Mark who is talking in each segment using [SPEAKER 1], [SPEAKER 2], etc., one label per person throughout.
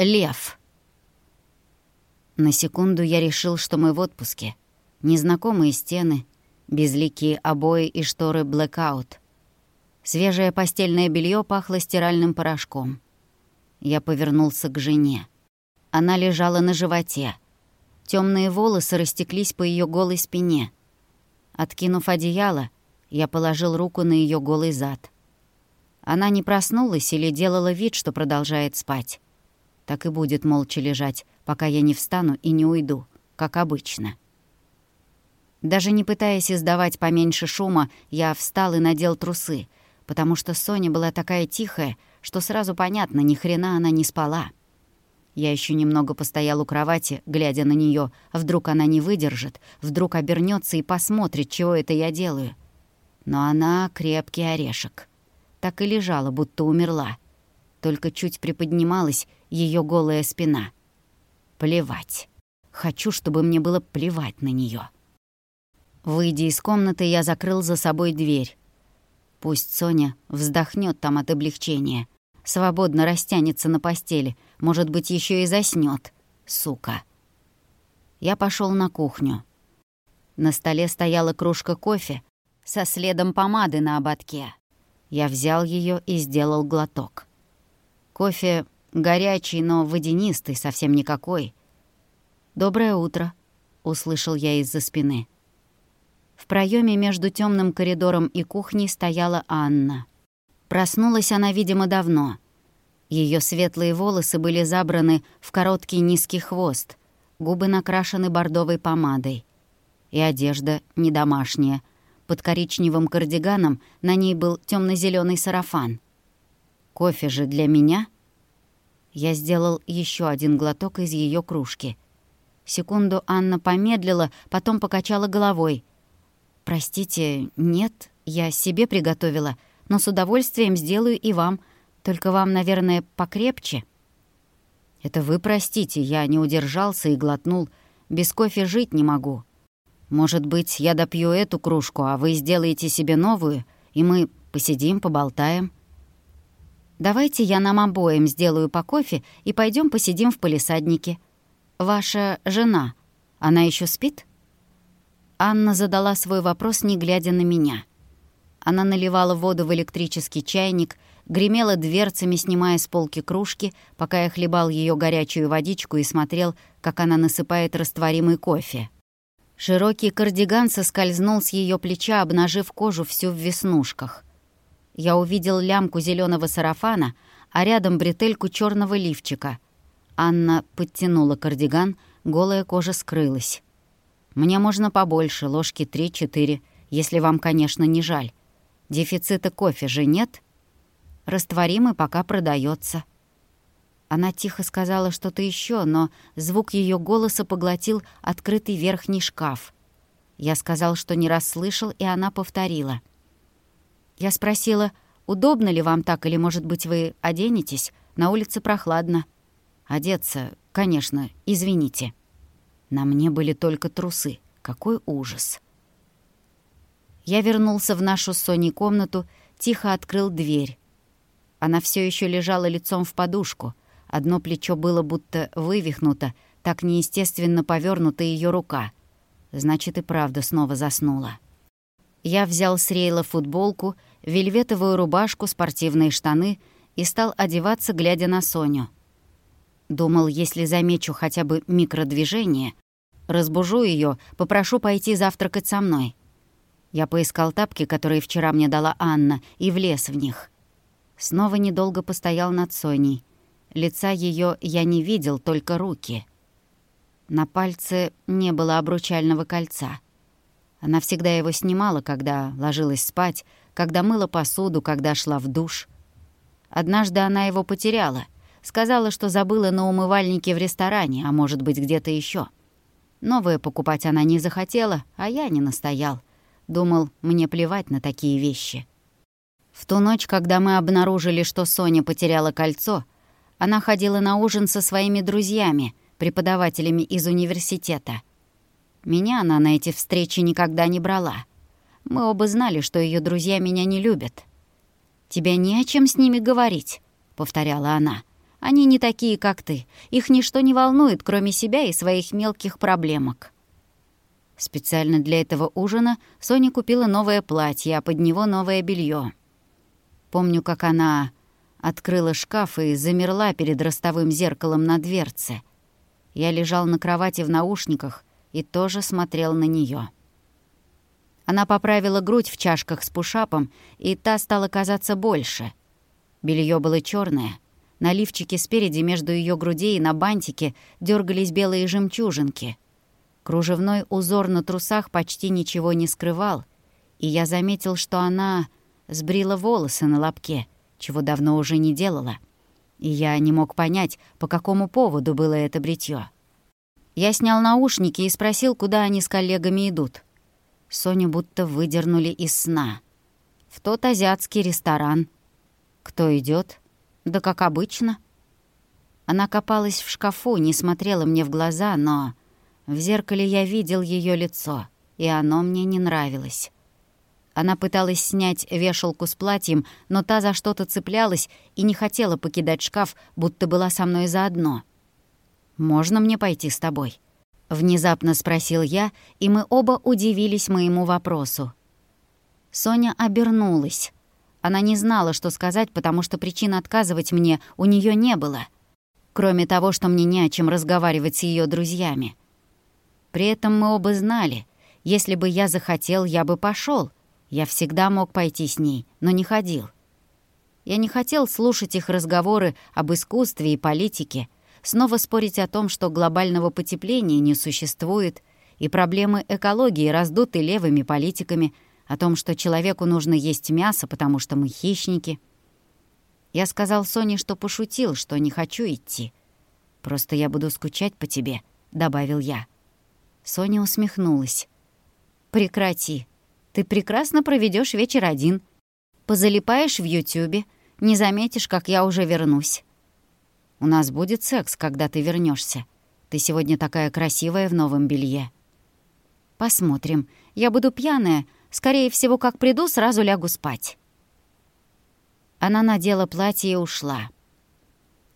[SPEAKER 1] Лев. На секунду я решил, что мы в отпуске. Незнакомые стены, безликие обои и шторы блэкаут. Свежее постельное белье пахло стиральным порошком. Я повернулся к жене. Она лежала на животе. Темные волосы растеклись по ее голой спине. Откинув одеяло, я положил руку на ее голый зад. Она не проснулась или делала вид, что продолжает спать. Так и будет молча лежать, пока я не встану и не уйду, как обычно. Даже не пытаясь издавать поменьше шума, я встал и надел трусы, потому что Соня была такая тихая, что сразу понятно, ни хрена она не спала. Я еще немного постоял у кровати, глядя на нее. Вдруг она не выдержит, вдруг обернется и посмотрит, чего это я делаю. Но она крепкий орешек. Так и лежала, будто умерла. Только чуть приподнималась ее голая спина. Плевать. Хочу, чтобы мне было плевать на нее. Выйдя из комнаты, я закрыл за собой дверь. Пусть Соня вздохнет там от облегчения. Свободно растянется на постели. Может быть, еще и заснет. Сука. Я пошел на кухню. На столе стояла кружка кофе со следом помады на ободке. Я взял ее и сделал глоток. Кофе горячий, но водянистый, совсем никакой. «Доброе утро», — услышал я из-за спины. В проеме между темным коридором и кухней стояла Анна. Проснулась она, видимо, давно. Ее светлые волосы были забраны в короткий низкий хвост, губы накрашены бордовой помадой. И одежда не домашняя. Под коричневым кардиганом на ней был темно зеленый сарафан. Кофе же для меня? Я сделал еще один глоток из ее кружки. Секунду Анна помедлила, потом покачала головой. «Простите, нет, я себе приготовила, но с удовольствием сделаю и вам. Только вам, наверное, покрепче». «Это вы простите, я не удержался и глотнул. Без кофе жить не могу. Может быть, я допью эту кружку, а вы сделаете себе новую, и мы посидим, поболтаем». «Давайте я нам обоим сделаю по кофе и пойдем посидим в полисаднике. Ваша жена, она еще спит?» Анна задала свой вопрос, не глядя на меня. Она наливала воду в электрический чайник, гремела дверцами, снимая с полки кружки, пока я хлебал ее горячую водичку и смотрел, как она насыпает растворимый кофе. Широкий кардиган соскользнул с ее плеча, обнажив кожу всю в веснушках. Я увидел лямку зеленого сарафана, а рядом бретельку черного лифчика. Анна подтянула кардиган, голая кожа скрылась. Мне можно побольше, ложки три-четыре, если вам, конечно, не жаль. Дефицита кофе же нет? Растворимый пока продается. Она тихо сказала что-то еще, но звук ее голоса поглотил открытый верхний шкаф. Я сказал, что не расслышал, и она повторила. Я спросила, удобно ли вам так, или, может быть, вы оденетесь? На улице прохладно. Одеться, конечно, извините. На мне были только трусы. Какой ужас. Я вернулся в нашу с Соней комнату, тихо открыл дверь. Она все еще лежала лицом в подушку. Одно плечо было будто вывихнуто, так неестественно повернута ее рука. Значит, и правда снова заснула. Я взял с Рейла футболку, вельветовую рубашку, спортивные штаны и стал одеваться, глядя на Соню. Думал, если замечу хотя бы микродвижение, разбужу ее, попрошу пойти завтракать со мной. Я поискал тапки, которые вчера мне дала Анна, и влез в них. Снова недолго постоял над Соней. Лица ее я не видел, только руки. На пальце не было обручального кольца. Она всегда его снимала, когда ложилась спать, когда мыла посуду, когда шла в душ. Однажды она его потеряла — Сказала, что забыла на умывальнике в ресторане, а может быть, где-то еще. Новое покупать она не захотела, а я не настоял. Думал, мне плевать на такие вещи. В ту ночь, когда мы обнаружили, что Соня потеряла кольцо, она ходила на ужин со своими друзьями, преподавателями из университета. Меня она на эти встречи никогда не брала. Мы оба знали, что ее друзья меня не любят. «Тебя не о чем с ними говорить», — повторяла она. Они не такие, как ты. Их ничто не волнует, кроме себя и своих мелких проблемок». Специально для этого ужина Соня купила новое платье, а под него новое белье. Помню, как она открыла шкаф и замерла перед ростовым зеркалом на дверце. Я лежал на кровати в наушниках и тоже смотрел на нее. Она поправила грудь в чашках с пушапом, и та стала казаться больше. Белье было черное. На лифчике спереди между ее грудей и на бантике дергались белые жемчужинки — Кружевной узор на трусах почти ничего не скрывал, и я заметил, что она сбрила волосы на лобке, чего давно уже не делала. И я не мог понять, по какому поводу было это бритье. Я снял наушники и спросил, куда они с коллегами идут. Соню будто выдернули из сна. В тот азиатский ресторан. Кто идет? Да как обычно. Она копалась в шкафу, не смотрела мне в глаза, но в зеркале я видел ее лицо, и оно мне не нравилось. Она пыталась снять вешалку с платьем, но та за что-то цеплялась и не хотела покидать шкаф, будто была со мной заодно. «Можно мне пойти с тобой?» Внезапно спросил я, и мы оба удивились моему вопросу. Соня обернулась. Она не знала, что сказать, потому что причин отказывать мне у нее не было. Кроме того, что мне не о чем разговаривать с ее друзьями. При этом мы оба знали, если бы я захотел, я бы пошел. Я всегда мог пойти с ней, но не ходил. Я не хотел слушать их разговоры об искусстве и политике, снова спорить о том, что глобального потепления не существует, и проблемы экологии раздуты левыми политиками, о том, что человеку нужно есть мясо, потому что мы хищники. Я сказал Соне, что пошутил, что не хочу идти. «Просто я буду скучать по тебе», — добавил я. Соня усмехнулась. «Прекрати. Ты прекрасно проведешь вечер один. Позалипаешь в Ютюбе, не заметишь, как я уже вернусь. У нас будет секс, когда ты вернешься. Ты сегодня такая красивая в новом белье. Посмотрим. Я буду пьяная. Скорее всего, как приду, сразу лягу спать». Она надела платье и ушла.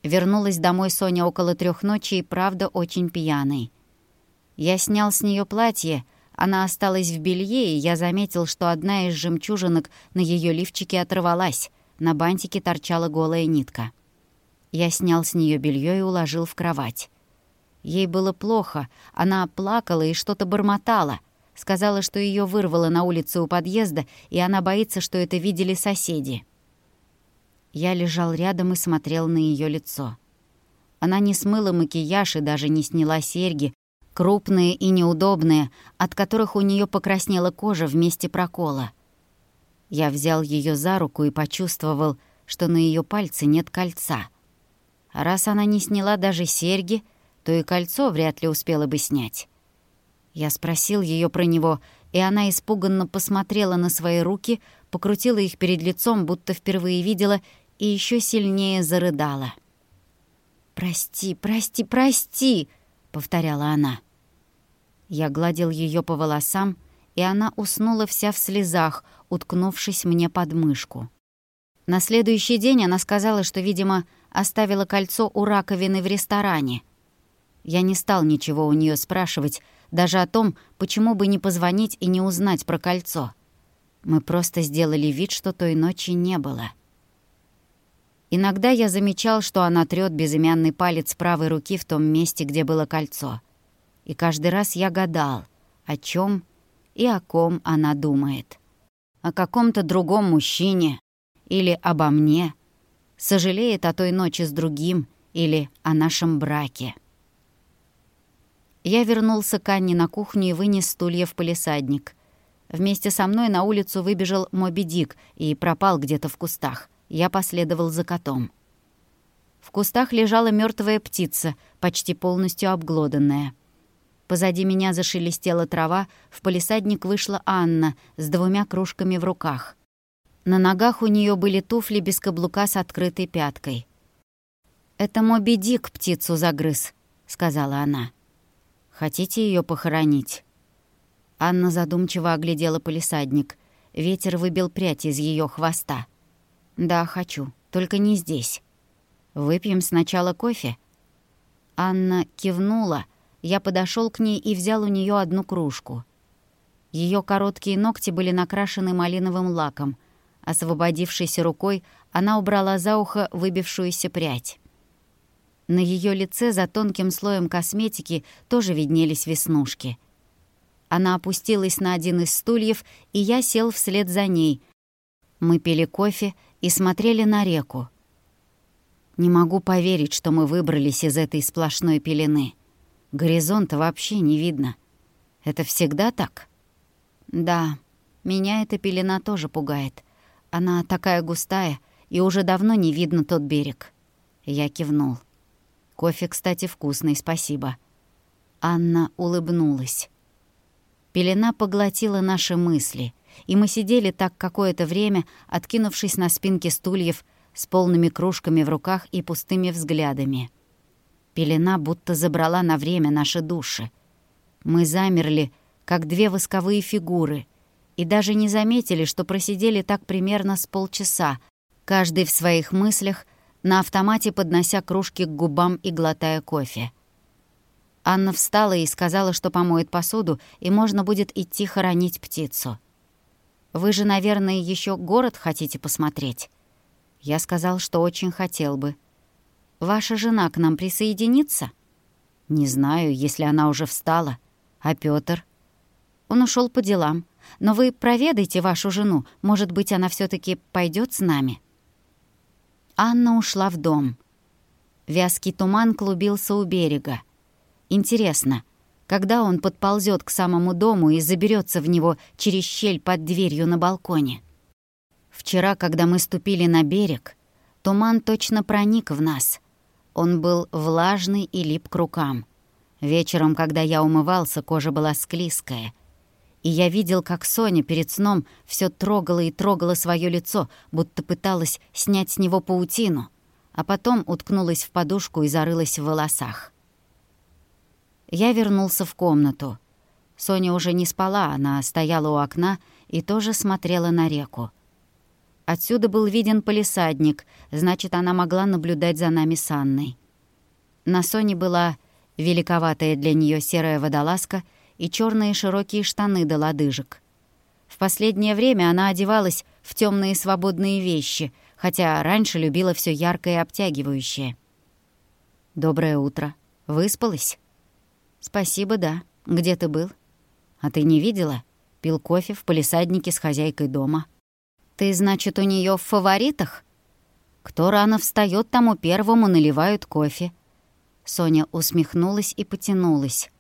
[SPEAKER 1] Вернулась домой Соня около трех ночи и, правда, очень пьяной. Я снял с нее платье, она осталась в белье, и я заметил, что одна из жемчужинок на ее лифчике оторвалась, на бантике торчала голая нитка. Я снял с нее белье и уложил в кровать. Ей было плохо, она плакала и что-то бормотала. Сказала, что ее вырвало на улице у подъезда, и она боится, что это видели соседи. Я лежал рядом и смотрел на ее лицо. Она не смыла макияж и даже не сняла серьги, крупные и неудобные, от которых у нее покраснела кожа вместе прокола. Я взял ее за руку и почувствовал, что на ее пальце нет кольца. Раз она не сняла даже серьги, то и кольцо вряд ли успела бы снять. Я спросил ее про него, и она испуганно посмотрела на свои руки, покрутила их перед лицом, будто впервые видела, и еще сильнее зарыдала. «Прости, прости, прости!» — повторяла она. Я гладил ее по волосам, и она уснула вся в слезах, уткнувшись мне под мышку. На следующий день она сказала, что, видимо, оставила кольцо у раковины в ресторане. Я не стал ничего у нее спрашивать, даже о том, почему бы не позвонить и не узнать про кольцо. Мы просто сделали вид, что той ночи не было. Иногда я замечал, что она трёт безымянный палец правой руки в том месте, где было кольцо. И каждый раз я гадал, о чем и о ком она думает. О каком-то другом мужчине или обо мне. Сожалеет о той ночи с другим или о нашем браке. Я вернулся к Анне на кухню и вынес стулья в полисадник. Вместе со мной на улицу выбежал Моби Дик и пропал где-то в кустах. Я последовал за котом. В кустах лежала мертвая птица, почти полностью обглоданная. Позади меня зашелестела трава, в полисадник вышла Анна с двумя кружками в руках. На ногах у нее были туфли без каблука с открытой пяткой. «Это Моби Дик птицу загрыз», — сказала она. «Хотите ее похоронить?» Анна задумчиво оглядела полисадник. Ветер выбил прядь из ее хвоста. «Да, хочу. Только не здесь». «Выпьем сначала кофе?» Анна кивнула. Я подошел к ней и взял у нее одну кружку. Ее короткие ногти были накрашены малиновым лаком. Освободившейся рукой она убрала за ухо выбившуюся прядь. На ее лице за тонким слоем косметики тоже виднелись веснушки. Она опустилась на один из стульев, и я сел вслед за ней. Мы пили кофе и смотрели на реку. Не могу поверить, что мы выбрались из этой сплошной пелены. Горизонта вообще не видно. Это всегда так? Да, меня эта пелена тоже пугает. Она такая густая, и уже давно не видно тот берег. Я кивнул. Кофе, кстати, вкусный, спасибо. Анна улыбнулась. Пелена поглотила наши мысли, и мы сидели так какое-то время, откинувшись на спинки стульев, с полными кружками в руках и пустыми взглядами. Пелена будто забрала на время наши души. Мы замерли, как две восковые фигуры, и даже не заметили, что просидели так примерно с полчаса, каждый в своих мыслях, на автомате поднося кружки к губам и глотая кофе. Анна встала и сказала, что помоет посуду, и можно будет идти хоронить птицу. «Вы же, наверное, еще город хотите посмотреть?» Я сказал, что очень хотел бы. «Ваша жена к нам присоединится?» «Не знаю, если она уже встала. А Пётр?» «Он ушел по делам. Но вы проведайте вашу жену. Может быть, она все таки пойдет с нами?» Анна ушла в дом. Вязкий туман клубился у берега. Интересно, когда он подползет к самому дому и заберется в него через щель под дверью на балконе? Вчера, когда мы ступили на берег, туман точно проник в нас. Он был влажный и лип к рукам. Вечером, когда я умывался, кожа была склизкая. И я видел, как Соня перед сном все трогала и трогала свое лицо, будто пыталась снять с него паутину, а потом уткнулась в подушку и зарылась в волосах. Я вернулся в комнату. Соня уже не спала, она стояла у окна и тоже смотрела на реку. Отсюда был виден полисадник, значит, она могла наблюдать за нами с Анной. На Соне была великоватая для нее серая водолазка и черные широкие штаны до лодыжек. В последнее время она одевалась в темные свободные вещи, хотя раньше любила все яркое и обтягивающее. «Доброе утро. Выспалась?» «Спасибо, да. Где ты был?» «А ты не видела? Пил кофе в полисаднике с хозяйкой дома». Ты, значит, у нее в фаворитах? Кто рано встает, тому первому наливают кофе. Соня усмехнулась и потянулась.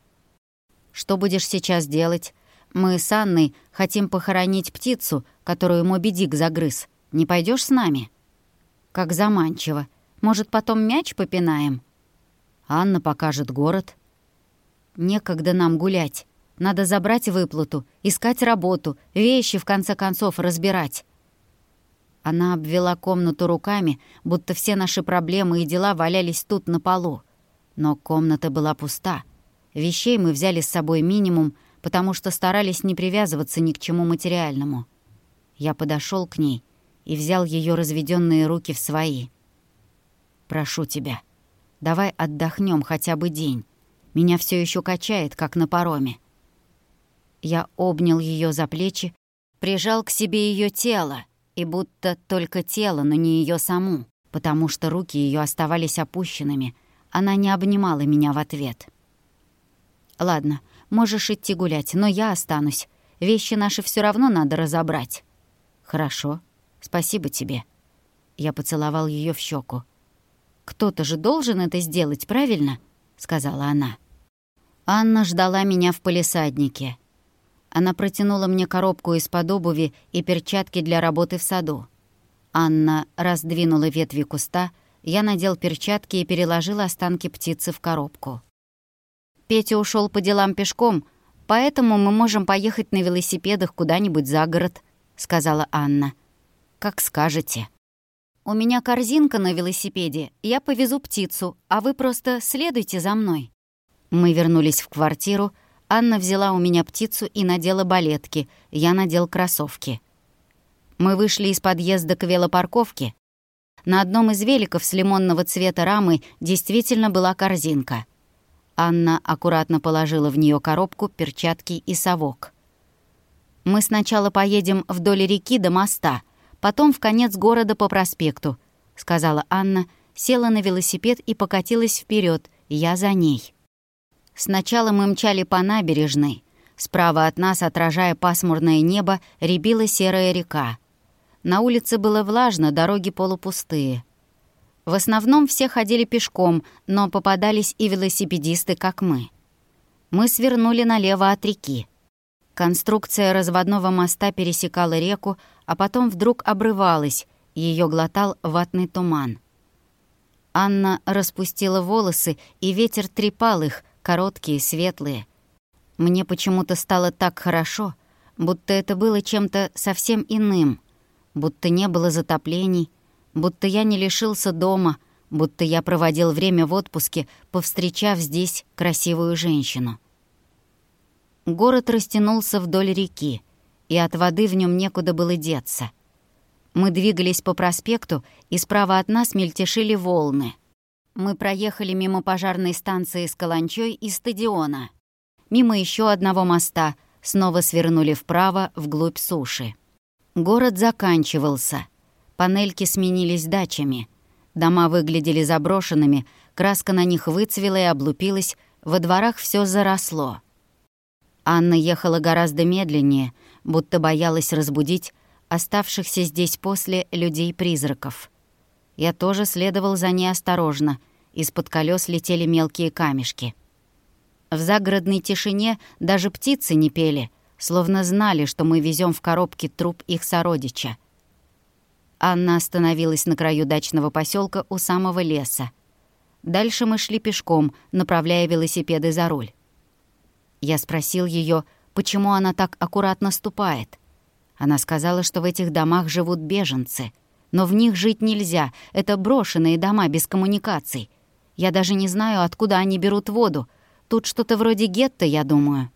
[SPEAKER 1] Что будешь сейчас делать? Мы с Анной хотим похоронить птицу, которую Моби Дик загрыз. Не пойдешь с нами? Как заманчиво. Может, потом мяч попинаем? Анна покажет город. Некогда нам гулять. Надо забрать выплату, искать работу, вещи, в конце концов, разбирать. Она обвела комнату руками, будто все наши проблемы и дела валялись тут на полу. Но комната была пуста. Вещей мы взяли с собой минимум, потому что старались не привязываться ни к чему материальному. Я подошел к ней и взял ее разведенные руки в свои. «Прошу тебя, давай отдохнем хотя бы день. Меня все еще качает, как на пароме». Я обнял ее за плечи, прижал к себе ее тело, и будто только тело, но не ее саму, потому что руки ее оставались опущенными. Она не обнимала меня в ответ. «Ладно, можешь идти гулять, но я останусь. Вещи наши все равно надо разобрать». «Хорошо. Спасибо тебе». Я поцеловал ее в щеку. «Кто-то же должен это сделать, правильно?» — сказала она. Анна ждала меня в полисаднике. Она протянула мне коробку из-под обуви и перчатки для работы в саду. Анна раздвинула ветви куста, я надел перчатки и переложил останки птицы в коробку. Петя ушел по делам пешком, поэтому мы можем поехать на велосипедах куда-нибудь за город», — сказала Анна. «Как скажете». «У меня корзинка на велосипеде, я повезу птицу, а вы просто следуйте за мной». Мы вернулись в квартиру, Анна взяла у меня птицу и надела балетки, я надел кроссовки. Мы вышли из подъезда к велопарковке. На одном из великов с лимонного цвета рамы действительно была корзинка. Анна аккуратно положила в нее коробку, перчатки и совок. «Мы сначала поедем вдоль реки до моста, потом в конец города по проспекту», — сказала Анна, села на велосипед и покатилась вперед. я за ней. Сначала мы мчали по набережной. Справа от нас, отражая пасмурное небо, рябила серая река. На улице было влажно, дороги полупустые. В основном все ходили пешком, но попадались и велосипедисты, как мы. Мы свернули налево от реки. Конструкция разводного моста пересекала реку, а потом вдруг обрывалась, ее глотал ватный туман. Анна распустила волосы, и ветер трепал их, короткие, светлые. Мне почему-то стало так хорошо, будто это было чем-то совсем иным — будто не было затоплений, будто я не лишился дома, будто я проводил время в отпуске, повстречав здесь красивую женщину. Город растянулся вдоль реки, и от воды в нем некуда было деться. Мы двигались по проспекту, и справа от нас мельтешили волны. Мы проехали мимо пожарной станции с Каланчой и стадиона. Мимо еще одного моста, снова свернули вправо, вглубь суши. Город заканчивался. Панельки сменились дачами. Дома выглядели заброшенными, краска на них выцвела и облупилась, во дворах все заросло. Анна ехала гораздо медленнее, будто боялась разбудить оставшихся здесь после людей-призраков. Я тоже следовал за ней осторожно, из-под колес летели мелкие камешки. В загородной тишине даже птицы не пели — словно знали, что мы везем в коробке труп их сородича. Анна остановилась на краю дачного поселка у самого леса. Дальше мы шли пешком, направляя велосипеды за руль. Я спросил ее, почему она так аккуратно ступает. Она сказала, что в этих домах живут беженцы. Но в них жить нельзя, это брошенные дома без коммуникаций. Я даже не знаю, откуда они берут воду. Тут что-то вроде гетто, я думаю.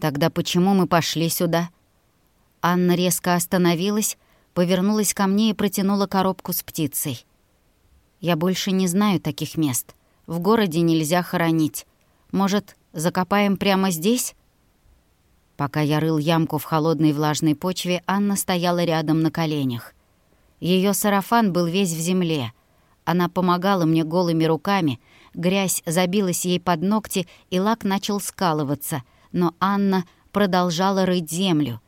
[SPEAKER 1] Тогда почему мы пошли сюда? Анна резко остановилась, повернулась ко мне и протянула коробку с птицей. Я больше не знаю таких мест. В городе нельзя хоронить. Может, закопаем прямо здесь? Пока я рыл ямку в холодной влажной почве, Анна стояла рядом на коленях. Ее сарафан был весь в земле. Она помогала мне голыми руками, грязь забилась ей под ногти, и лак начал скалываться — но Анна продолжала рыть землю,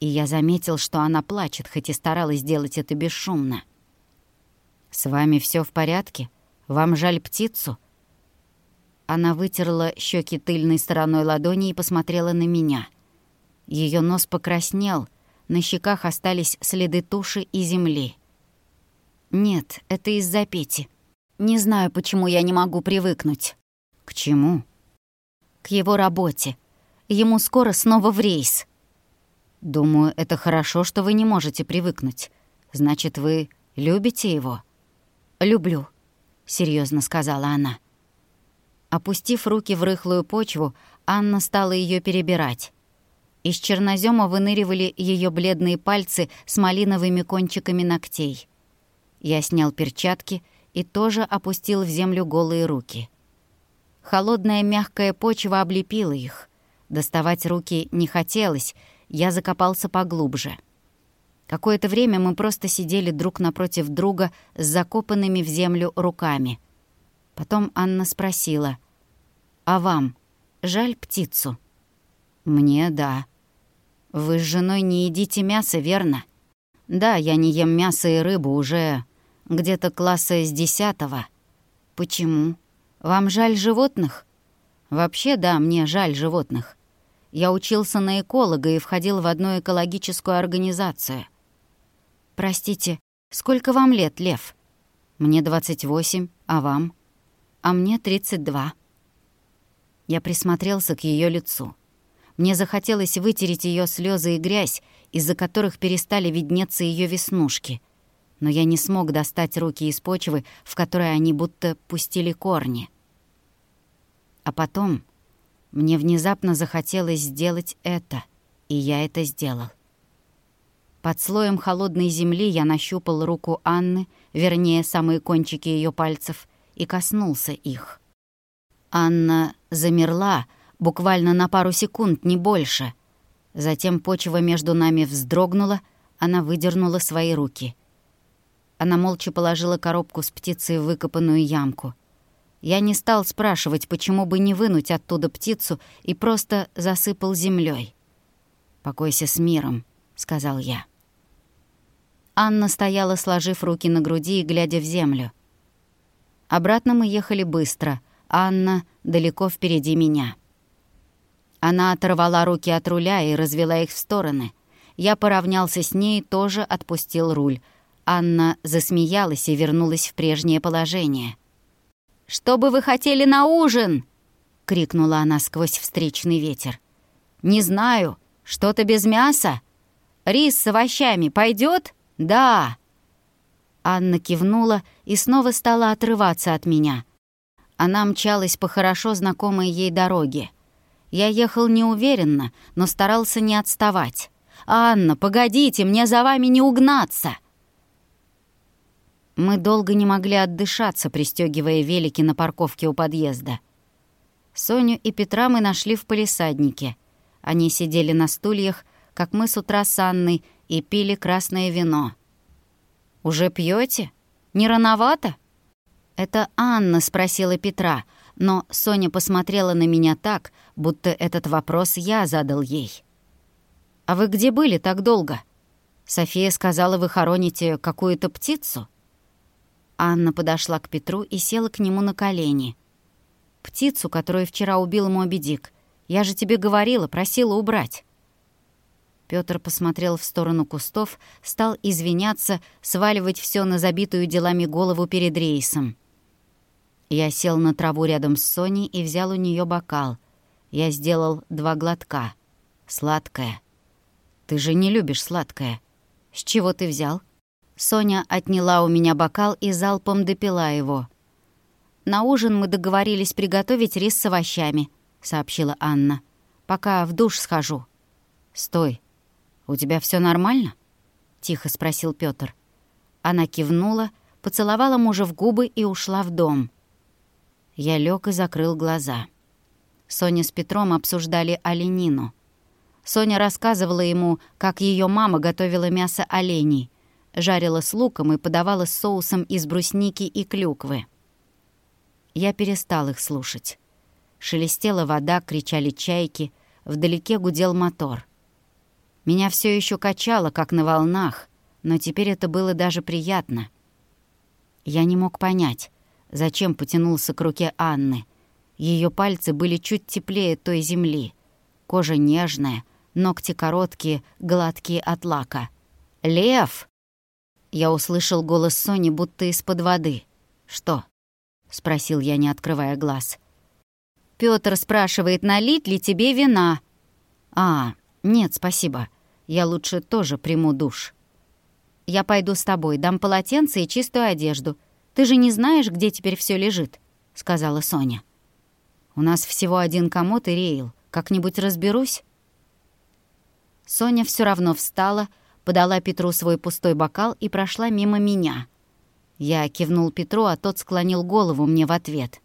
[SPEAKER 1] и я заметил, что она плачет, хоть и старалась сделать это бесшумно. «С вами все в порядке? Вам жаль птицу?» Она вытерла щеки тыльной стороной ладони и посмотрела на меня. Ее нос покраснел, на щеках остались следы туши и земли. «Нет, это из-за Пети. Не знаю, почему я не могу привыкнуть». «К чему?» «К его работе. Ему скоро снова в рейс. Думаю, это хорошо, что вы не можете привыкнуть. Значит, вы любите его? Люблю, серьезно сказала она. Опустив руки в рыхлую почву, Анна стала ее перебирать. Из чернозема выныривали ее бледные пальцы с малиновыми кончиками ногтей. Я снял перчатки и тоже опустил в землю голые руки. Холодная мягкая почва облепила их. Доставать руки не хотелось, я закопался поглубже. Какое-то время мы просто сидели друг напротив друга с закопанными в землю руками. Потом Анна спросила, «А вам жаль птицу?» «Мне — да». «Вы с женой не едите мясо, верно?» «Да, я не ем мясо и рыбу уже где-то класса с десятого». «Почему? Вам жаль животных?» «Вообще, да, мне жаль животных. Я учился на эколога и входил в одну экологическую организацию. «Простите, сколько вам лет, Лев?» «Мне 28, а вам?» «А мне 32». Я присмотрелся к ее лицу. Мне захотелось вытереть ее слезы и грязь, из-за которых перестали виднеться ее веснушки. Но я не смог достать руки из почвы, в которой они будто пустили корни. А потом мне внезапно захотелось сделать это, и я это сделал. Под слоем холодной земли я нащупал руку Анны, вернее, самые кончики ее пальцев, и коснулся их. Анна замерла, буквально на пару секунд, не больше. Затем почва между нами вздрогнула, она выдернула свои руки. Она молча положила коробку с птицей в выкопанную ямку. Я не стал спрашивать, почему бы не вынуть оттуда птицу, и просто засыпал землей. «Покойся с миром», — сказал я. Анна стояла, сложив руки на груди и глядя в землю. Обратно мы ехали быстро. Анна далеко впереди меня. Она оторвала руки от руля и развела их в стороны. Я поравнялся с ней тоже отпустил руль. Анна засмеялась и вернулась в прежнее положение. «Что бы вы хотели на ужин?» — крикнула она сквозь встречный ветер. «Не знаю. Что-то без мяса? Рис с овощами пойдет? Да!» Анна кивнула и снова стала отрываться от меня. Она мчалась по хорошо знакомой ей дороге. Я ехал неуверенно, но старался не отставать. «Анна, погодите, мне за вами не угнаться!» Мы долго не могли отдышаться, пристегивая велики на парковке у подъезда. Соню и Петра мы нашли в полисаднике. Они сидели на стульях, как мы с утра с Анной, и пили красное вино. «Уже пьете? Не рановато?» Это Анна спросила Петра, но Соня посмотрела на меня так, будто этот вопрос я задал ей. «А вы где были так долго?» София сказала, вы хороните какую-то птицу. Анна подошла к Петру и села к нему на колени. «Птицу, которую вчера убил Моби Дик. Я же тебе говорила, просила убрать». Пётр посмотрел в сторону кустов, стал извиняться, сваливать все на забитую делами голову перед рейсом. Я сел на траву рядом с Соней и взял у нее бокал. Я сделал два глотка. Сладкое. «Ты же не любишь сладкое. С чего ты взял?» Соня отняла у меня бокал и залпом допила его. «На ужин мы договорились приготовить рис с овощами», — сообщила Анна. «Пока в душ схожу». «Стой. У тебя все нормально?» — тихо спросил Пётр. Она кивнула, поцеловала мужа в губы и ушла в дом. Я лег и закрыл глаза. Соня с Петром обсуждали оленину. Соня рассказывала ему, как ее мама готовила мясо оленей — жарила с луком и подавала с соусом из брусники и клюквы. Я перестал их слушать. Шелестела вода, кричали чайки, вдалеке гудел мотор. Меня все еще качало, как на волнах, но теперь это было даже приятно. Я не мог понять, зачем потянулся к руке Анны. Ее пальцы были чуть теплее той земли. Кожа нежная, ногти короткие, гладкие от лака. «Лев!» Я услышал голос Сони будто из-под воды. «Что?» — спросил я, не открывая глаз. Пётр спрашивает, налить ли тебе вина. «А, нет, спасибо. Я лучше тоже приму душ». «Я пойду с тобой, дам полотенце и чистую одежду. Ты же не знаешь, где теперь все лежит», — сказала Соня. «У нас всего один комод и рейл. Как-нибудь разберусь?» Соня все равно встала, подала Петру свой пустой бокал и прошла мимо меня. Я кивнул Петру, а тот склонил голову мне в ответ.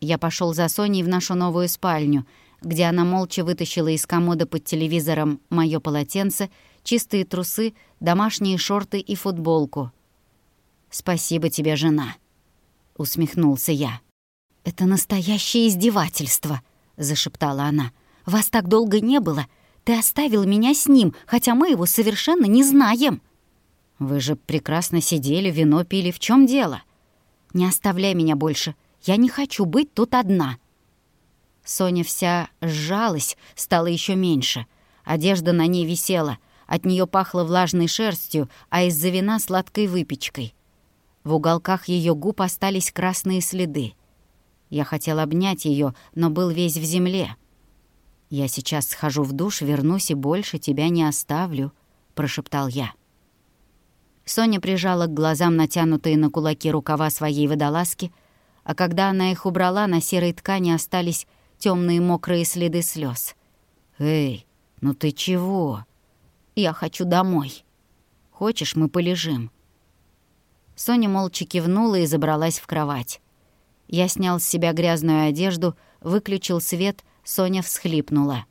[SPEAKER 1] Я пошел за Соней в нашу новую спальню, где она молча вытащила из комода под телевизором моё полотенце, чистые трусы, домашние шорты и футболку. «Спасибо тебе, жена», — усмехнулся я. «Это настоящее издевательство», — зашептала она. «Вас так долго не было, ты оставил меня с ним, хотя мы его совершенно не знаем». «Вы же прекрасно сидели, вино пили. В чем дело?» «Не оставляй меня больше. Я не хочу быть тут одна». Соня вся сжалась, стала еще меньше. Одежда на ней висела. От нее пахло влажной шерстью, а из-за вина сладкой выпечкой. В уголках ее губ остались красные следы. Я хотел обнять ее, но был весь в земле. «Я сейчас схожу в душ, вернусь и больше тебя не оставлю», — прошептал я. Соня прижала к глазам натянутые на кулаки рукава своей водолазки, а когда она их убрала, на серой ткани остались темные мокрые следы слез. «Эй, ну ты чего?» «Я хочу домой», Хочешь, мы полежим?» Соня молча кивнула и забралась в кровать. Я снял с себя грязную одежду, выключил свет, Соня всхлипнула.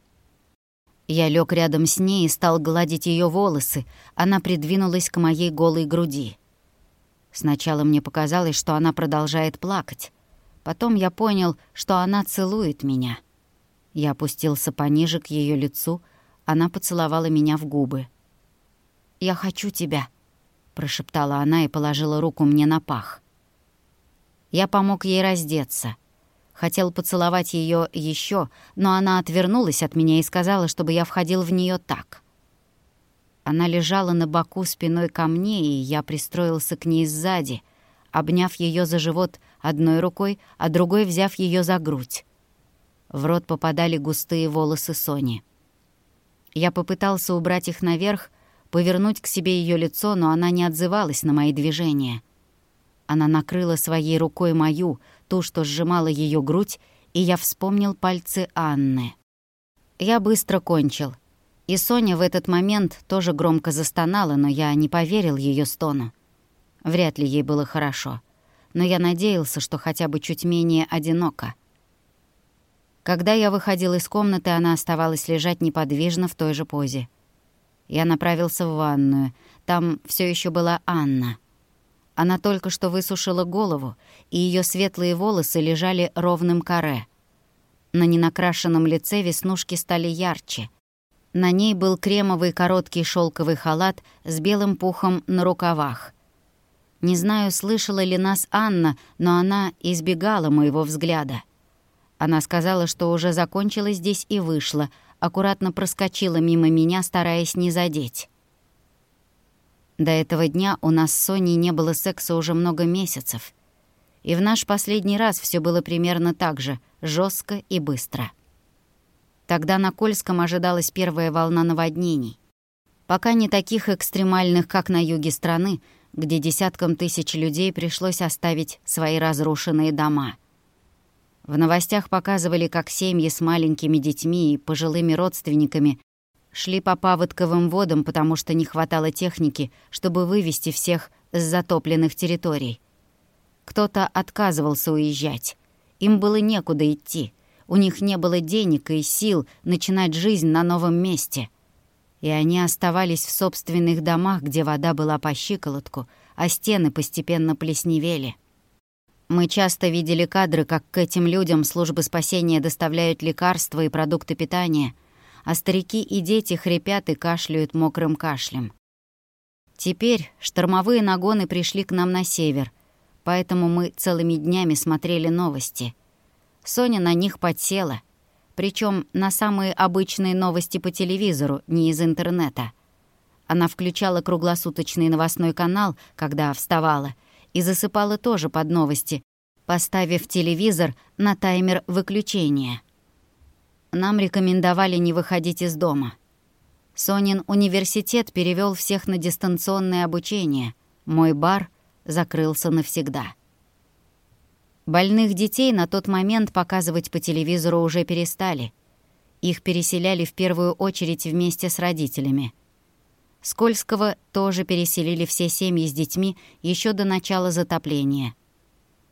[SPEAKER 1] Я лег рядом с ней и стал гладить ее волосы. Она придвинулась к моей голой груди. Сначала мне показалось, что она продолжает плакать. Потом я понял, что она целует меня. Я опустился пониже к ее лицу, она поцеловала меня в губы. «Я хочу тебя», — прошептала она и положила руку мне на пах. Я помог ей раздеться. Хотел поцеловать ее еще, но она отвернулась от меня и сказала, чтобы я входил в нее так. Она лежала на боку спиной ко мне, и я пристроился к ней сзади, обняв ее за живот одной рукой, а другой взяв ее за грудь. В рот попадали густые волосы Сони. Я попытался убрать их наверх, повернуть к себе ее лицо, но она не отзывалась на мои движения. Она накрыла своей рукой мою, ту, что сжимала ее грудь, и я вспомнил пальцы Анны. Я быстро кончил. И Соня в этот момент тоже громко застонала, но я не поверил ее стону. Вряд ли ей было хорошо. Но я надеялся, что хотя бы чуть менее одиноко. Когда я выходил из комнаты, она оставалась лежать неподвижно в той же позе. Я направился в ванную. Там все еще была Анна — она только что высушила голову, и ее светлые волосы лежали ровным каре. На ненакрашенном лице веснушки стали ярче. На ней был кремовый короткий шелковый халат с белым пухом на рукавах. Не знаю, слышала ли нас Анна, но она избегала моего взгляда. Она сказала, что уже закончила здесь и вышла, аккуратно проскочила мимо меня, стараясь не задеть. До этого дня у нас с Соней не было секса уже много месяцев. И в наш последний раз все было примерно так же, жестко и быстро. Тогда на Кольском ожидалась первая волна наводнений. Пока не таких экстремальных, как на юге страны, где десяткам тысяч людей пришлось оставить свои разрушенные дома. В новостях показывали, как семьи с маленькими детьми и пожилыми родственниками шли по паводковым водам, потому что не хватало техники, чтобы вывести всех с затопленных территорий. Кто-то отказывался уезжать. Им было некуда идти. У них не было денег и сил начинать жизнь на новом месте. И они оставались в собственных домах, где вода была по щиколотку, а стены постепенно плесневели. Мы часто видели кадры, как к этим людям службы спасения доставляют лекарства и продукты питания — а старики и дети хрипят и кашляют мокрым кашлем. Теперь штормовые нагоны пришли к нам на север, поэтому мы целыми днями смотрели новости. Соня на них подсела, причем на самые обычные новости по телевизору, не из интернета. Она включала круглосуточный новостной канал, когда вставала, и засыпала тоже под новости, поставив телевизор на таймер выключения. Нам рекомендовали не выходить из дома. Сонин университет перевел всех на дистанционное обучение. Мой бар закрылся навсегда. Больных детей на тот момент показывать по телевизору уже перестали. Их переселяли в первую очередь вместе с родителями. Скользкого тоже переселили все семьи с детьми еще до начала затопления.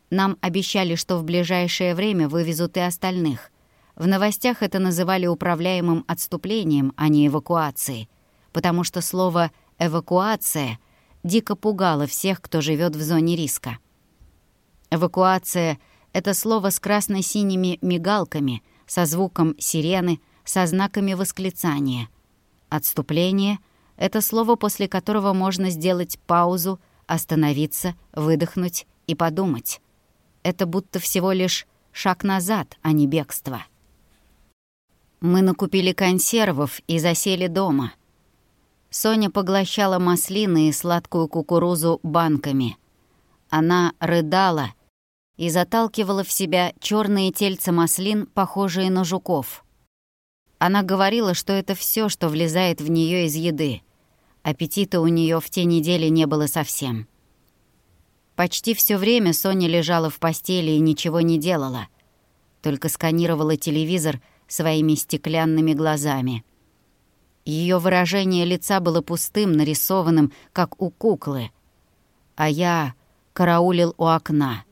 [SPEAKER 1] Нам обещали, что в ближайшее время вывезут и остальных. В новостях это называли управляемым отступлением, а не эвакуацией, потому что слово «эвакуация» дико пугало всех, кто живет в зоне риска. Эвакуация — это слово с красно-синими мигалками, со звуком сирены, со знаками восклицания. Отступление — это слово, после которого можно сделать паузу, остановиться, выдохнуть и подумать. Это будто всего лишь шаг назад, а не бегство. Мы накупили консервов и засели дома. Соня поглощала маслины и сладкую кукурузу банками. Она рыдала и заталкивала в себя черные тельца маслин, похожие на жуков. Она говорила, что это все, что влезает в нее из еды. Аппетита у нее в те недели не было совсем. Почти все время Соня лежала в постели и ничего не делала. Только сканировала телевизор — своими стеклянными глазами. Ее выражение лица было пустым, нарисованным, как у куклы. А я караулил у окна.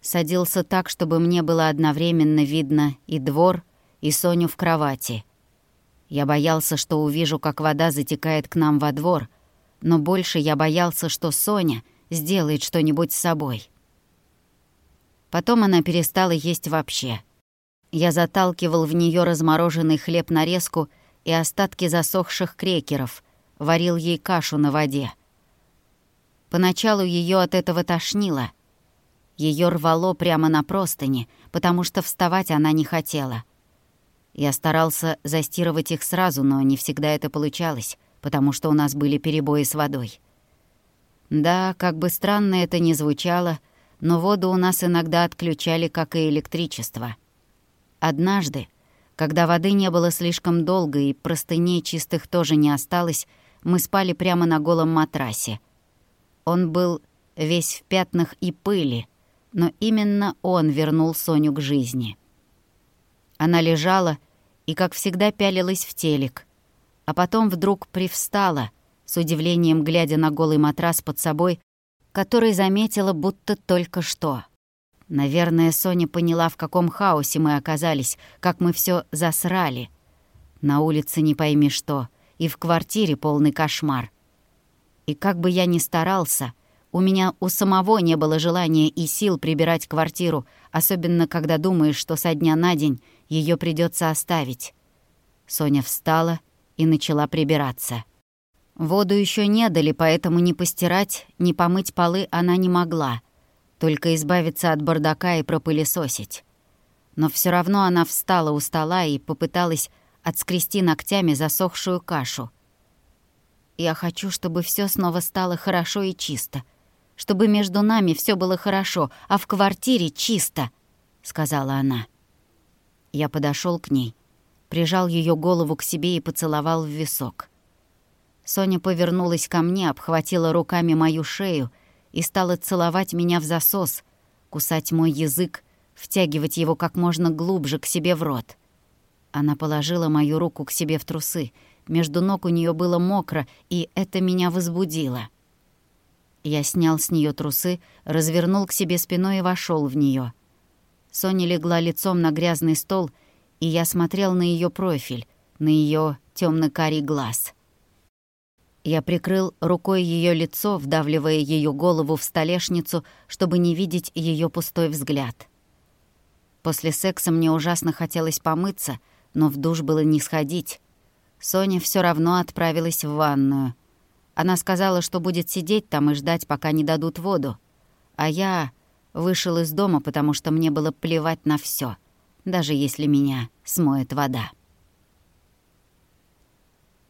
[SPEAKER 1] Садился так, чтобы мне было одновременно видно и двор, и Соню в кровати. Я боялся, что увижу, как вода затекает к нам во двор, но больше я боялся, что Соня сделает что-нибудь с собой. Потом она перестала есть вообще. Я заталкивал в нее размороженный хлеб нарезку и остатки засохших крекеров, варил ей кашу на воде. Поначалу ее от этого тошнило. Ее рвало прямо на простыни, потому что вставать она не хотела. Я старался застирывать их сразу, но не всегда это получалось, потому что у нас были перебои с водой. Да, как бы странно это ни звучало, но воду у нас иногда отключали, как и электричество. Однажды, когда воды не было слишком долго и простыней чистых тоже не осталось, мы спали прямо на голом матрасе. Он был весь в пятнах и пыли, но именно он вернул Соню к жизни. Она лежала и, как всегда, пялилась в телек, а потом вдруг привстала, с удивлением глядя на голый матрас под собой, который заметила будто только что. Наверное, Соня поняла, в каком хаосе мы оказались, как мы все засрали. На улице не пойми что, и в квартире полный кошмар. И как бы я ни старался, у меня у самого не было желания и сил прибирать квартиру, особенно когда думаешь, что со дня на день ее придется оставить. Соня встала и начала прибираться. Воду еще не дали, поэтому ни постирать, ни помыть полы она не могла, только избавиться от бардака и пропылесосить. Но все равно она встала у стола и попыталась отскрести ногтями засохшую кашу. «Я хочу, чтобы все снова стало хорошо и чисто, чтобы между нами все было хорошо, а в квартире чисто», — сказала она. Я подошел к ней, прижал ее голову к себе и поцеловал в висок. Соня повернулась ко мне, обхватила руками мою шею и стала целовать меня в засос, кусать мой язык, втягивать его как можно глубже к себе в рот. Она положила мою руку к себе в трусы. Между ног у нее было мокро, и это меня возбудило. Я снял с нее трусы, развернул к себе спиной и вошел в нее. Соня легла лицом на грязный стол, и я смотрел на ее профиль, на ее темно карий глаз — я прикрыл рукой ее лицо, вдавливая ее голову в столешницу, чтобы не видеть ее пустой взгляд. После секса мне ужасно хотелось помыться, но в душ было не сходить. Соня все равно отправилась в ванную. Она сказала, что будет сидеть там и ждать, пока не дадут воду. А я вышел из дома, потому что мне было плевать на все, даже если меня смоет вода.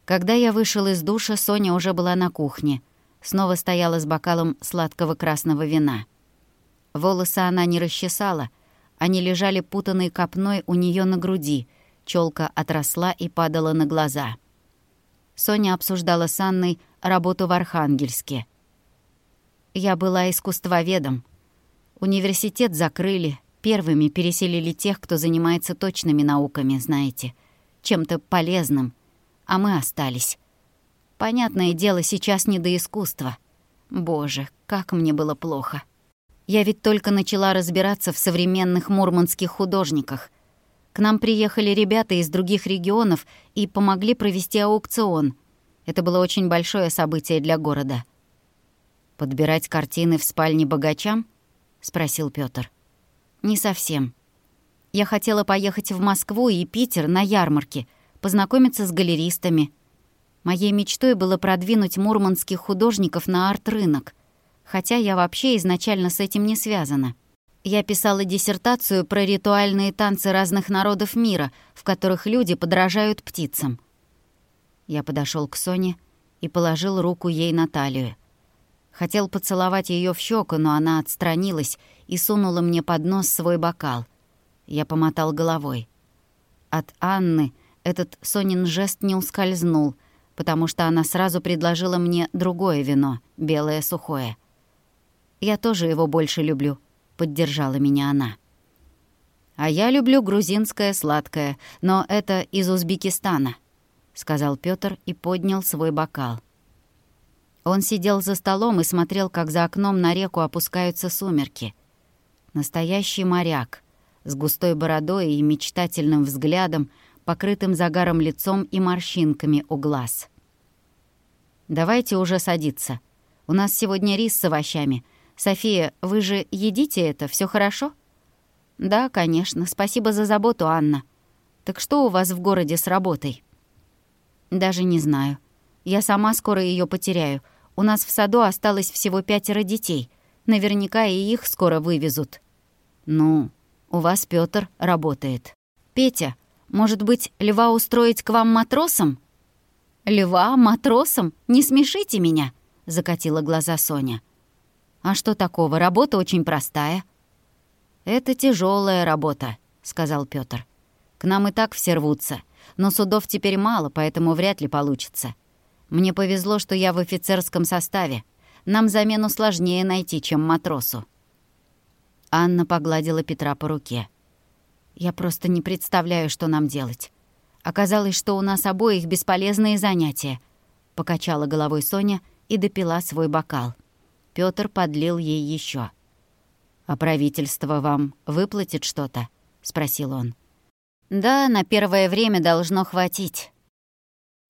[SPEAKER 1] Когда я вышел из душа, Соня уже была на кухне. Снова стояла с бокалом сладкого красного вина. Волосы она не расчесала. Они лежали путанной копной у нее на груди. Челка отросла и падала на глаза. Соня обсуждала с Анной работу в Архангельске. Я была искусствоведом. Университет закрыли, первыми переселили тех, кто занимается точными науками, знаете, чем-то полезным — а мы остались. Понятное дело, сейчас не до искусства. Боже, как мне было плохо. Я ведь только начала разбираться в современных мурманских художниках. К нам приехали ребята из других регионов и помогли провести аукцион. Это было очень большое событие для города. «Подбирать картины в спальне богачам?» — спросил Пётр. «Не совсем. Я хотела поехать в Москву и Питер на ярмарке — познакомиться с галеристами. Моей мечтой было продвинуть мурманских художников на арт-рынок, хотя я вообще изначально с этим не связана. Я писала диссертацию про ритуальные танцы разных народов мира, в которых люди подражают птицам. Я подошел к Соне и положил руку ей на талию. Хотел поцеловать ее в щеку, но она отстранилась и сунула мне под нос свой бокал. Я помотал головой. От Анны этот Сонин жест не ускользнул, потому что она сразу предложила мне другое вино, белое сухое. «Я тоже его больше люблю», — поддержала меня она. «А я люблю грузинское сладкое, но это из Узбекистана. — сказал Пётр и поднял свой бокал. Он сидел за столом и смотрел, как за окном на реку опускаются сумерки. Настоящий моряк, с густой бородой и мечтательным взглядом, покрытым загаром лицом и морщинками у глаз. «Давайте уже садиться. У нас сегодня рис с овощами. София, вы же едите это, все хорошо?» «Да, конечно. Спасибо за заботу, Анна. Так что у вас в городе с работой?» «Даже не знаю. Я сама скоро ее потеряю. У нас в саду осталось всего пятеро детей. Наверняка и их скоро вывезут». «Ну, у вас Пётр работает. Петя, может быть, льва устроить к вам матросом?» «Льва? Матросом? Не смешите меня!» — закатила глаза Соня. «А что такого? Работа очень простая». «Это тяжелая работа», — сказал Пётр. «К нам и так все рвутся, но судов теперь мало, поэтому вряд ли получится. Мне повезло, что я в офицерском составе. Нам замену сложнее найти, чем матросу». Анна погладила Петра по руке. «Я просто не представляю, что нам делать. Оказалось, что у нас обоих бесполезные занятия», — покачала головой Соня и допила свой бокал. Пётр подлил ей еще. «А правительство вам выплатит что-то?» — спросил он. «Да, на первое время должно хватить».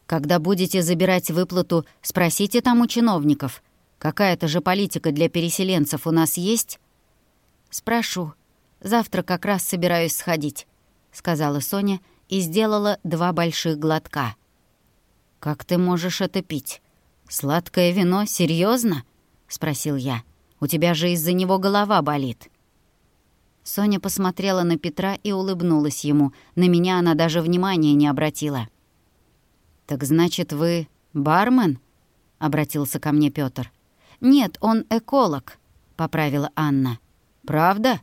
[SPEAKER 1] Когда будете забирать выплату, спросите там у чиновников. Какая-то же политика для переселенцев у нас есть?» «Спрошу. Завтра как раз собираюсь сходить», — сказала Соня и сделала два больших глотка. «Как ты можешь это пить? Сладкое вино? серьезно? спросил я. «У тебя же из-за него голова болит». Соня посмотрела на Петра и улыбнулась ему. На меня она даже внимания не обратила. «Так значит, вы бармен?» — обратился ко мне Пётр. «Нет, он эколог», — поправила Анна. «Правда?»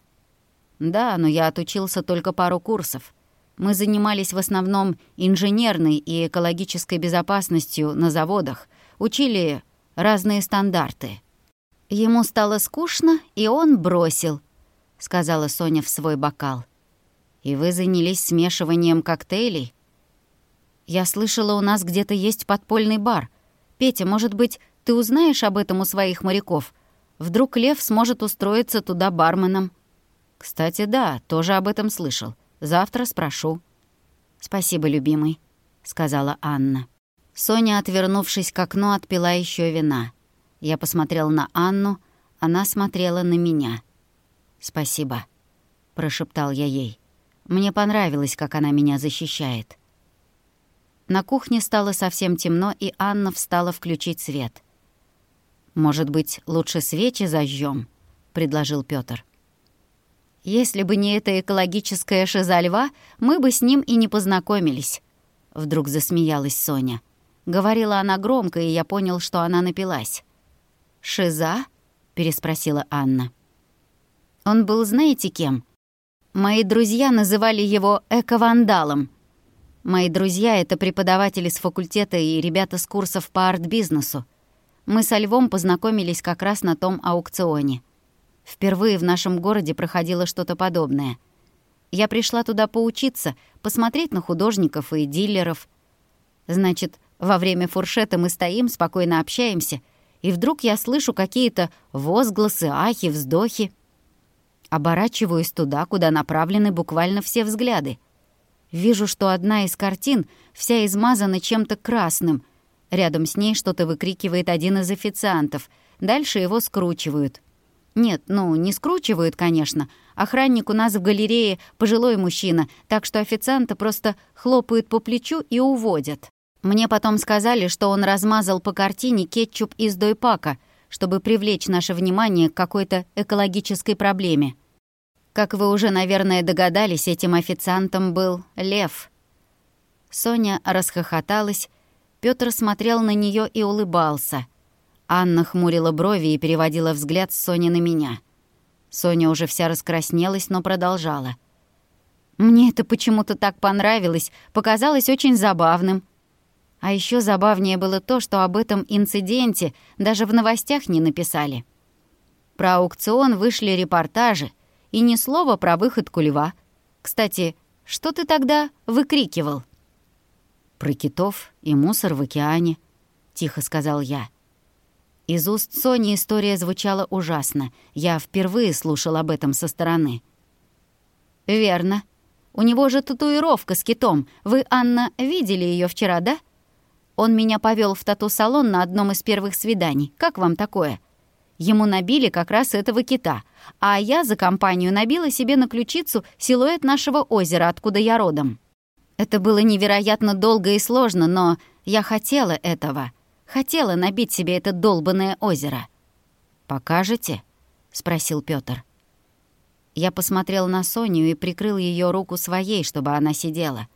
[SPEAKER 1] «Да, но я отучился только пару курсов. Мы занимались в основном инженерной и экологической безопасностью на заводах, учили разные стандарты». «Ему стало скучно, и он бросил», — сказала Соня в свой бокал. «И вы занялись смешиванием коктейлей?» Я слышала, у нас где-то есть подпольный бар. Петя, может быть, ты узнаешь об этом у своих моряков? Вдруг Лев сможет устроиться туда барменом. Кстати, да, тоже об этом слышал. Завтра спрошу. Спасибо, любимый, сказала Анна. Соня, отвернувшись к окну, отпила еще вина. Я посмотрел на Анну, она смотрела на меня. «Спасибо», — прошептал я ей. «Мне понравилось, как она меня защищает». На кухне стало совсем темно, и Анна встала включить свет. «Может быть, лучше свечи зажжем? предложил Пётр. «Если бы не эта экологическая шиза льва, мы бы с ним и не познакомились», — вдруг засмеялась Соня. Говорила она громко, и я понял, что она напилась. «Шиза?» — переспросила Анна. «Он был знаете кем? Мои друзья называли его эко-вандалом», Мои друзья — это преподаватели с факультета и ребята с курсов по арт-бизнесу. Мы со Львом познакомились как раз на том аукционе. Впервые в нашем городе проходило что-то подобное. Я пришла туда поучиться, посмотреть на художников и дилеров. Значит, во время фуршета мы стоим, спокойно общаемся, и вдруг я слышу какие-то возгласы, ахи, вздохи. Оборачиваюсь туда, куда направлены буквально все взгляды — Вижу, что одна из картин вся измазана чем-то красным. Рядом с ней что-то выкрикивает один из официантов. Дальше его скручивают. Нет, ну, не скручивают, конечно. Охранник у нас в галерее пожилой мужчина, так что официанта просто хлопают по плечу и уводят. Мне потом сказали, что он размазал по картине кетчуп из дойпака, чтобы привлечь наше внимание к какой-то экологической проблеме. Как вы уже, наверное, догадались, этим официантом был Лев. Соня расхохоталась, Пётр смотрел на неё и улыбался. Анна хмурила брови и переводила взгляд с Сони на меня. Соня уже вся раскраснелась, но продолжала. «Мне это почему-то так понравилось, показалось очень забавным». А ещё забавнее было то, что об этом инциденте даже в новостях не написали. Про аукцион вышли репортажи, и ни слова про выходку льва. Кстати, что ты тогда выкрикивал?» «Про китов и мусор в океане», — тихо сказал я. Из уст Сони история звучала ужасно. Я впервые слушал об этом со стороны. «Верно. У него же татуировка с китом. Вы, Анна, видели ее вчера, да? Он меня повел в тату-салон на одном из первых свиданий. Как вам такое? Ему набили как раз этого кита, а я за компанию набила себе на ключицу силуэт нашего озера, откуда я родом. Это было невероятно долго и сложно, но я хотела этого. Хотела набить себе это долбанное озеро. «Покажете?» — спросил Пётр. Я посмотрел на Соню и прикрыл ее руку своей, чтобы она сидела.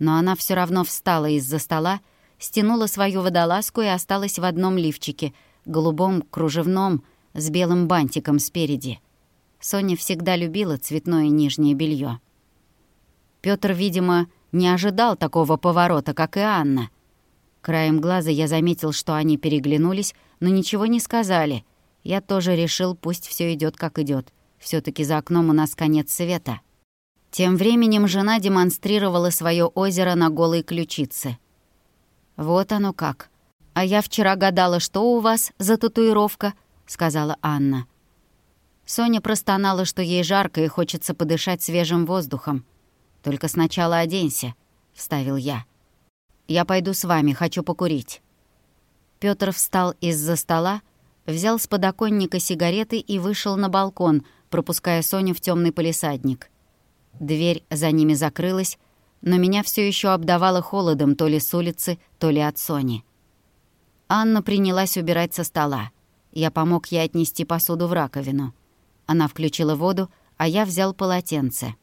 [SPEAKER 1] Но она все равно встала из-за стола, стянула свою водолазку и осталась в одном лифчике, голубом, кружевном, с белым бантиком спереди. Соня всегда любила цветное нижнее белье. Пётр, видимо, не ожидал такого поворота, как и Анна. Краем глаза я заметил, что они переглянулись, но ничего не сказали. Я тоже решил, пусть все идет как идет. все таки за окном у нас конец света. Тем временем жена демонстрировала свое озеро на голой ключице. «Вот оно как. А я вчера гадала, что у вас за татуировка», — сказала Анна. Соня простонала, что ей жарко и хочется подышать свежим воздухом. «Только сначала оденься», — вставил я. «Я пойду с вами, хочу покурить». Пётр встал из-за стола, взял с подоконника сигареты и вышел на балкон, пропуская Соню в темный полисадник. Дверь за ними закрылась, но меня все еще обдавало холодом то ли с улицы, то ли от Сони. Анна принялась убирать со стола. Я помог ей отнести посуду в раковину. Она включила воду, а я взял полотенце.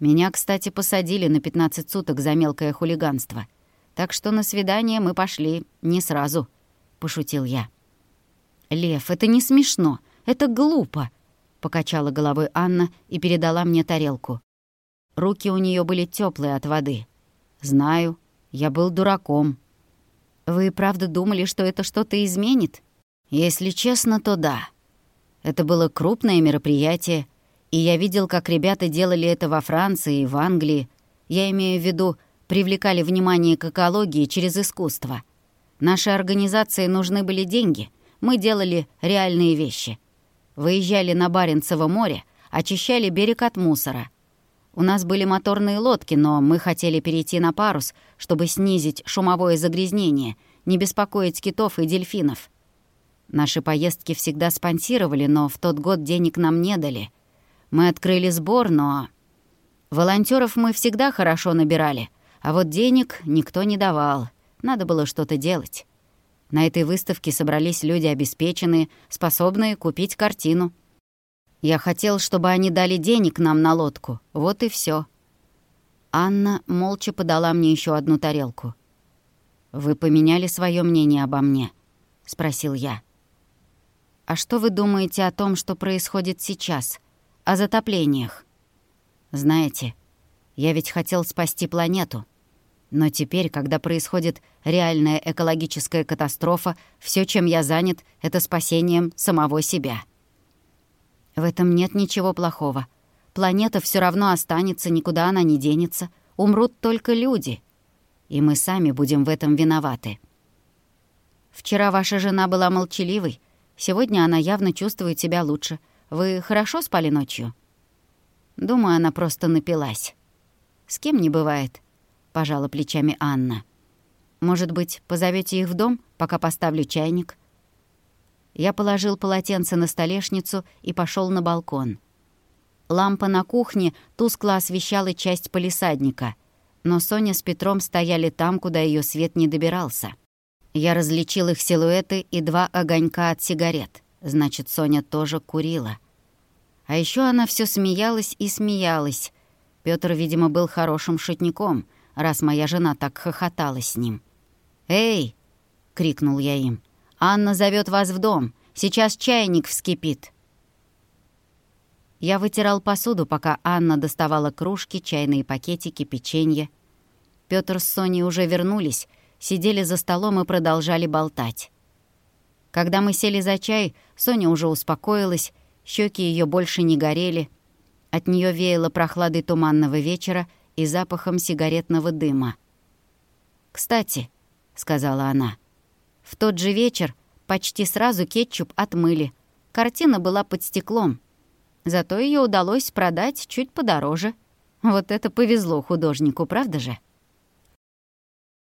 [SPEAKER 1] Меня, кстати, посадили на 15 суток за мелкое хулиганство. Так что на свидание мы пошли не сразу, — пошутил я. «Лев, это не смешно, это глупо», — покачала головой Анна и передала мне тарелку. Руки у нее были теплые от воды. «Знаю, я был дураком». «Вы правда думали, что это что-то изменит?» «Если честно, то да. Это было крупное мероприятие, и я видел, как ребята делали это во Франции и в Англии. Я имею в виду, привлекали внимание к экологии через искусство. Нашей организации нужны были деньги. Мы делали реальные вещи. Выезжали на Баренцево море, очищали берег от мусора. У нас были моторные лодки, но мы хотели перейти на парус, чтобы снизить шумовое загрязнение, не беспокоить китов и дельфинов. Наши поездки всегда спонсировали, но в тот год денег нам не дали — мы открыли сбор, но... Волонтеров мы всегда хорошо набирали, а вот денег никто не давал. Надо было что-то делать. На этой выставке собрались люди обеспеченные, способные купить картину. Я хотел, чтобы они дали денег нам на лодку. Вот и все. Анна молча подала мне еще одну тарелку. «Вы поменяли свое мнение обо мне?» — спросил я. «А что вы думаете о том, что происходит сейчас?» О затоплениях. Знаете, я ведь хотел спасти планету. Но теперь, когда происходит реальная экологическая катастрофа, все, чем я занят, это спасением самого себя. В этом нет ничего плохого. Планета все равно останется, никуда она не денется. Умрут только люди. И мы сами будем в этом виноваты. Вчера ваша жена была молчаливой. Сегодня она явно чувствует себя лучше. Вы хорошо спали ночью?» «Думаю, она просто напилась». «С кем не бывает», — пожала плечами Анна. «Может быть, позовете их в дом, пока поставлю чайник?» Я положил полотенце на столешницу и пошел на балкон. Лампа на кухне тускло освещала часть полисадника, но Соня с Петром стояли там, куда ее свет не добирался. Я различил их силуэты и два огонька от сигарет — Значит, Соня тоже курила. А еще она все смеялась и смеялась. Пётр, видимо, был хорошим шутником, раз моя жена так хохотала с ним. «Эй!» — крикнул я им. «Анна зовет вас в дом. Сейчас чайник вскипит». Я вытирал посуду, пока Анна доставала кружки, чайные пакетики, печенье. Пётр с Соней уже вернулись, сидели за столом и продолжали болтать. Когда мы сели за чай, Соня уже успокоилась, щеки ее больше не горели. От нее веяло прохладой туманного вечера и запахом сигаретного дыма. «Кстати», — сказала она, — «в тот же вечер почти сразу кетчуп отмыли. Картина была под стеклом. Зато ее удалось продать чуть подороже. Вот это повезло художнику, правда же?»